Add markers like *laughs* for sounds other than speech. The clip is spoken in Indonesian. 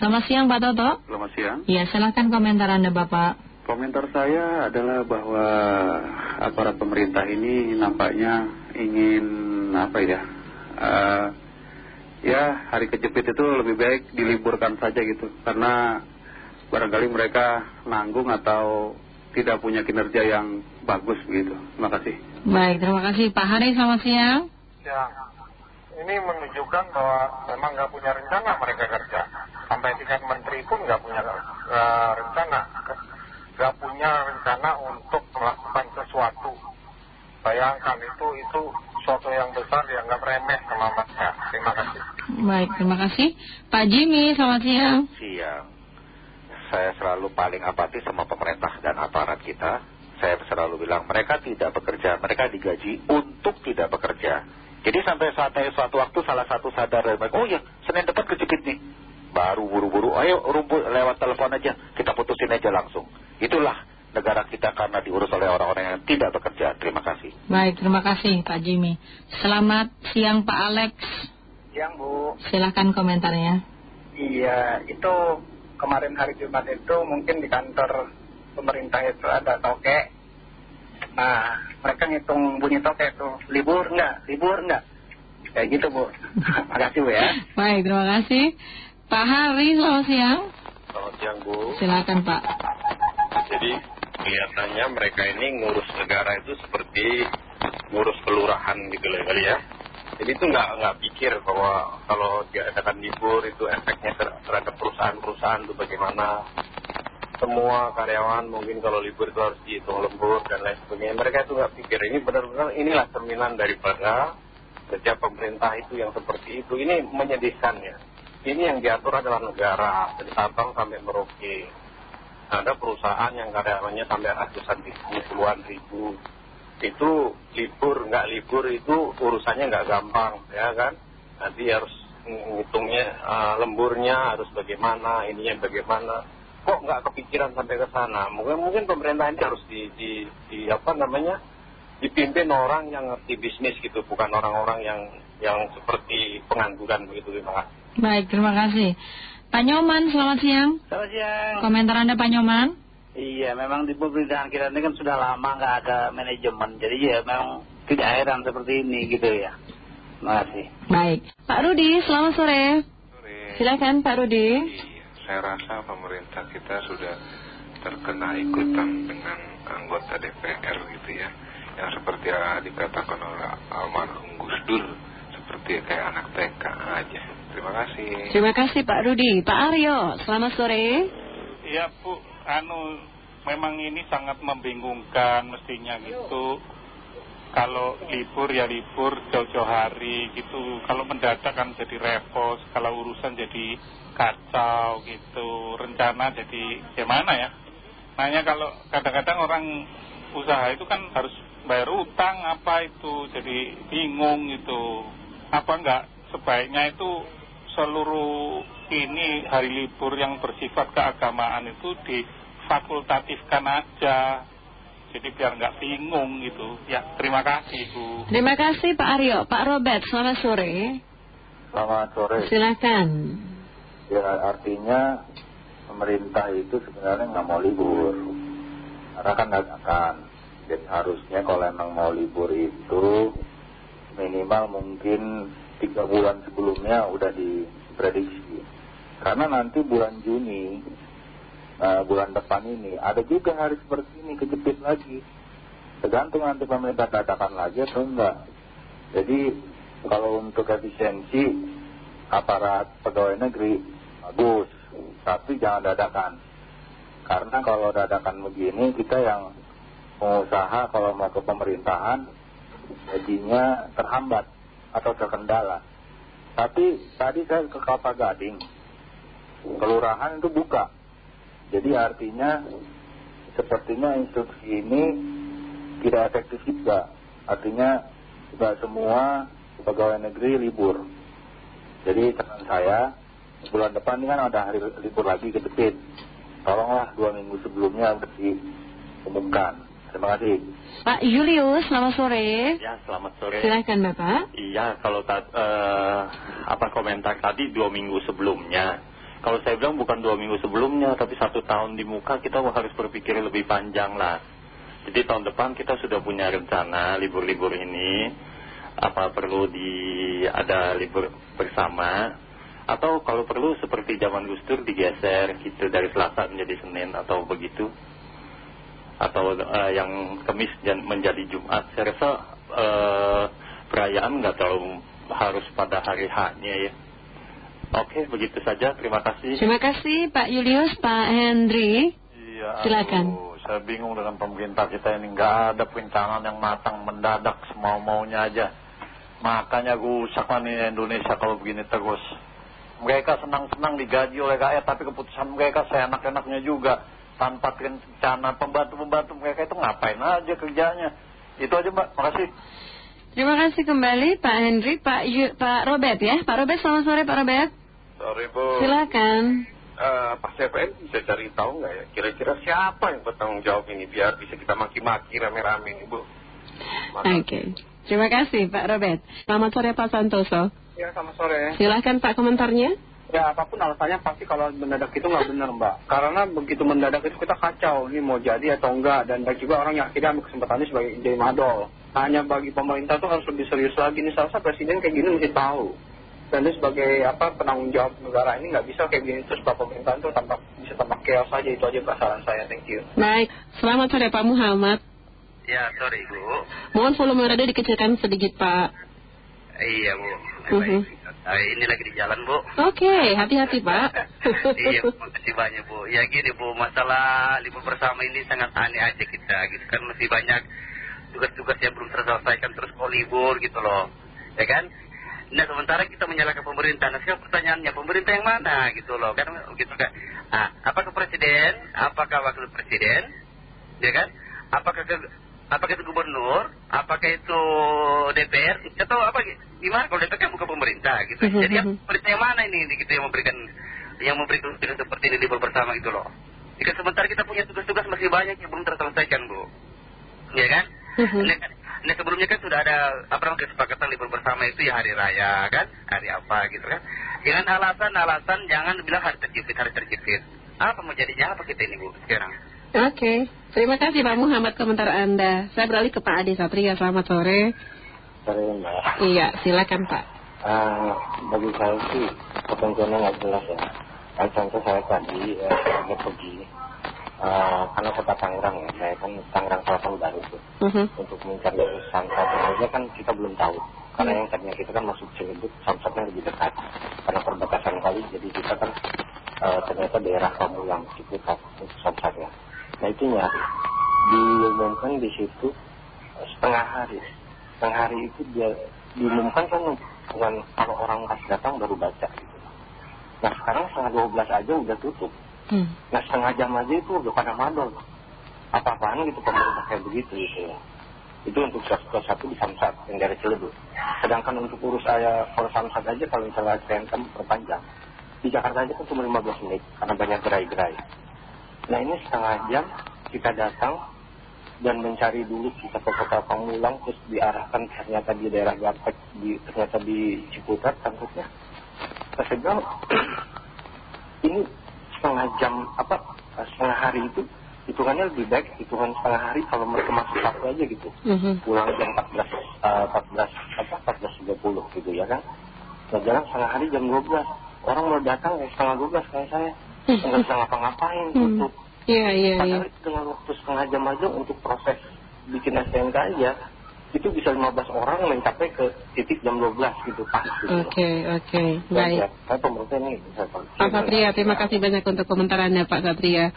Selamat siang Pak Toto. Selamat siang. Ya, silahkan komentar Anda Bapak. Komentar saya adalah bahwa aparat pemerintah ini nampaknya ingin apa ya, uh, ya hari kejepit itu lebih baik diliburkan saja gitu, karena barangkali mereka nanggung atau tidak punya kinerja yang bagus begitu. Terima kasih. Baik, terima kasih Pak Hari. Selamat siang. Ya, ini menunjukkan bahwa memang nggak punya rencana mereka kerja. Sampai tingkat menteri pun nggak punya uh, rencana, nggak punya rencana untuk melakukan sesuatu. Bayangkan itu itu suatu yang besar dianggap remeh sama mereka. Terima kasih. Baik, terima kasih. Pak Jimmy, selamat siang. Siang. Saya selalu paling apatis sama pemerintah dan aparat kita. Saya selalu bilang mereka tidak bekerja, mereka digaji untuk tidak bekerja. Jadi sampai saat suatu waktu salah satu sadar dari mereka, oh ya Senin depan kejepit nih. Baru buru-buru, ayo rumput lewat telepon aja, kita putusin aja langsung. Itulah negara kita karena diurus oleh orang-orang yang tidak bekerja. Terima kasih. Baik, terima kasih Pak Jimmy. Selamat siang Pak Alex. Siang Bu. Silahkan komentarnya. Iya, itu kemarin hari Jumat itu mungkin di kantor pemerintah itu ada toke. Nah, mereka ngitung bunyi toke itu. Libur enggak? Libur enggak? Kayak gitu Bu. *laughs* Makasih Bu ya. Baik, terima kasih. Pak Hari, selamat siang. Selamat siang Bu. Silakan Pak. Jadi kelihatannya mereka ini ngurus negara itu seperti ngurus kelurahan gitu loh kali ya. Jadi itu nggak nggak pikir bahwa kalau diadakan libur itu efeknya terhadap perusahaan-perusahaan itu bagaimana. Semua karyawan mungkin kalau libur itu harus dihitung lembur dan lain sebagainya. Mereka itu nggak pikir ini benar-benar inilah cerminan daripada kerja pemerintah itu yang seperti itu. Ini menyedihkan ya. Ini yang diatur adalah negara dari Sabang sampai Merauke. Ada perusahaan yang karyawannya sampai ratusan ribu, puluhan ribu. Itu libur nggak libur itu urusannya nggak gampang ya kan? Nanti harus ngitungnya lemburnya harus bagaimana ininya bagaimana. Kok nggak kepikiran sampai ke sana? Mungkin mungkin pemerintah ini harus di, di, di apa namanya? Dipimpin orang yang ngerti bisnis gitu bukan orang-orang yang yang seperti pengangguran begitu terima kasih baik terima kasih Pak Nyoman selamat siang selamat siang komentar Anda Pak Nyoman Iya, memang di pemerintahan kita ini kan sudah lama nggak ada manajemen. Jadi ya memang tidak heran seperti ini gitu ya. Terima kasih. Baik. Pak Rudi, selamat sore. Sore. Silakan Pak Rudi. Iya, saya rasa pemerintah kita sudah terkena ikutan dengan anggota DPR gitu ya. Yang seperti dikatakan oleh almarhum Gus Dur. Seperti kayak anak TK aja. Terima kasih. Terima kasih Pak Rudi. Pak Aryo, selamat sore. Iya Bu, anu memang ini sangat membingungkan mestinya gitu. Kalau libur ya libur jauh-jauh hari gitu. Kalau mendadak kan jadi repot kalau urusan jadi kacau gitu. Rencana jadi gimana ya? Makanya kalau kadang-kadang orang usaha itu kan harus bayar utang apa itu jadi bingung gitu. Apa enggak? Sebaiknya itu seluruh ini hari libur yang bersifat keagamaan itu difakultatifkan aja. Jadi biar nggak bingung gitu. Ya, terima kasih Bu. Terima kasih Pak Aryo. Pak Robert, selamat sore. Selamat sore. Silakan. Ya, artinya pemerintah itu sebenarnya nggak mau libur. Karena kan dadakan. Jadi harusnya kalau emang mau libur itu minimal mungkin tiga bulan sebelumnya udah diprediksi. Karena nanti bulan Juni, uh, bulan depan ini, ada juga hari seperti ini kejepit lagi. Tergantung nanti pemerintah dadakan lagi atau enggak. Jadi kalau untuk efisiensi aparat pegawai negeri bagus, tapi jangan dadakan. Karena kalau dadakan begini kita yang pengusaha kalau mau ke pemerintahan gajinya terhambat atau terkendala. Tapi tadi saya ke Kelapa Gading, kelurahan itu buka. Jadi artinya sepertinya instruksi ini tidak efektif juga. Artinya tidak semua pegawai negeri libur. Jadi saran saya bulan depan ini kan ada hari libur lagi ke depan. Tolonglah dua minggu sebelumnya diumumkan. Terima kasih. Pak Julius, selamat sore. Ya, selamat sore. Silakan Bapak. Iya, kalau uh, apa komentar tadi dua minggu sebelumnya kalau saya bilang bukan dua minggu sebelumnya, tapi satu tahun di muka kita harus berpikir lebih panjang lah. Jadi tahun depan kita sudah punya rencana libur-libur ini, apa perlu di ada libur bersama, atau kalau perlu seperti zaman Gus Dur digeser gitu dari Selasa menjadi Senin atau begitu, atau eh, yang Kamis menjadi Jumat. Saya rasa uh, perayaan nggak terlalu harus pada hari H-nya ya. Oke, begitu saja. Terima kasih. Terima kasih Pak Julius, Pak Hendri. Iya, Silakan. aduh, saya bingung dengan pemerintah kita ini. Nggak ada perencanaan yang matang, mendadak semau-maunya aja. Makanya rusak lah nih Indonesia kalau begini terus. Mereka senang-senang digaji oleh rakyat, tapi keputusan mereka seenak-enaknya juga. Tanpa rencana pembantu-pembantu mereka itu ngapain aja kerjanya. Itu aja Mbak, makasih. Terima kasih kembali Pak Hendri, Pak, Yu, Pak Robert ya. Pak Robert, selamat sore Pak Robert. Sore Bu. Silakan. Uh, Pak CPN bisa cari tahu nggak ya kira-kira siapa yang bertanggung jawab ini biar bisa kita maki-maki rame-rame ini Bu. Oke. Terima kasih Pak Robert. Selamat sore Pak Santoso. Ya, selamat sore. Silakan Pak komentarnya. Ya, apa pun alasannya pasti kalau mendadak itu nggak benar Mbak. Karena begitu mendadak itu kita kacau, ini mau jadi atau enggak. Dan banyak juga orang yang akhirnya ambil kesempatannya sebagai jadi madol. Hanya bagi pemerintah tuh harus lebih serius lagi. Ini seharusnya presiden kayak gini mesti tahu. Dan dia sebagai apa penanggung jawab negara ini nggak bisa kayak gini terus Pak pemerintahan tuh tanpa bisa tanpa chaos saja itu aja Pak saran saya. Thank you. Baik, selamat sore Pak Muhammad. Ya, sorry Bu. Mohon volume radio dikecilkan sedikit Pak. Iya Bu. Uh -huh. Uh, ini lagi di jalan Bu. Oke, hati-hati Pak. *laughs* iya, terima kasih banyak Bu. Ya gini Bu, masalah libur bersama ini sangat aneh aja kita gitu kan masih banyak tugas-tugas yang belum terselesaikan terus kok libur gitu loh. Ya kan? Nah sementara kita menyalahkan pemerintah, nah sekarang pertanyaannya pemerintah yang mana gitu loh, kan gitu kan? Ah, apakah presiden, apakah wakil presiden, ya kan? Apakah ke, apakah itu gubernur, apakah itu DPR, atau apa gimana? Kalau DPR kan bukan pemerintah gitu. Jadi yang pemerintah yang mana ini gitu yang memberikan yang memberikan tugas seperti ini libur bersama gitu loh. Jika sementara kita punya tugas-tugas masih banyak yang belum terselesaikan bu, ya kan? Nah? Nah sebelumnya kan sudah ada apa namanya kesepakatan libur bersama itu ya hari raya kan, hari apa gitu kan. Dengan alasan-alasan jangan bilang hari terjepit, hari terjepit. Apa mau jadinya apa kita ini bu sekarang? Oke, terima kasih Pak Muhammad komentar Anda. Saya beralih ke Pak Ade Satria, selamat sore. Sore Mbak. Iya, silakan Pak. Uh, bagi saya sih potensinya nggak jelas ya. Kayak contoh saya tadi, uh, saya pergi Uh, karena kota Tangerang ya, saya kan Tangerang Selatan baru tuh. Uh -huh. Untuk mencari samsatnya aja kan kita belum tahu. Karena yang tadinya kita kan masuk Cilebut, samsatnya lebih dekat. Karena perbatasan kali, jadi kita kan uh, ternyata daerah Pamulang, Ciputat untuk samsatnya. Nah itu nyari. Diumumkan di situ setengah hari. Setengah hari itu dia diumumkan kan bukan kalau orang pas datang baru baca gitu. Nah sekarang setengah 12 aja udah tutup. Hmm. Nah setengah jam aja itu udah pada madol. Apa-apaan gitu pemerintah kayak begitu gitu ya. Itu untuk kelas satu di Samsat yang dari Ciledug. Sedangkan untuk urus saya kalau Samsat aja kalau misalnya TNM perpanjang. Di Jakarta aja kan cuma 15 menit karena banyak gerai-gerai. Nah ini setengah jam kita datang dan mencari dulu kita ke kota Pamulang terus diarahkan ternyata di daerah Gapek di, ternyata di Ciputat takutnya. Saya bilang ini setengah jam apa setengah hari itu hitungannya lebih baik hitungan setengah hari kalau mereka masuk satu aja gitu Mhm. pulang jam 14 uh, 14 apa 14.30 gitu ya kan nah jalan setengah hari jam 12 orang mau datang ya setengah 12 kayak saya nggak bisa ngapa-ngapain tutup Iya, iya, iya. padahal itu dengan waktu setengah jam aja untuk proses bikin STNK aja itu bisa 15 orang mencapai ke titik jam 12 gitu pas gitu Oke, oke. Dan Baik. ya, saya pemerintah ini Pak Satria, terima kasih banyak untuk komentar Anda Pak Satria.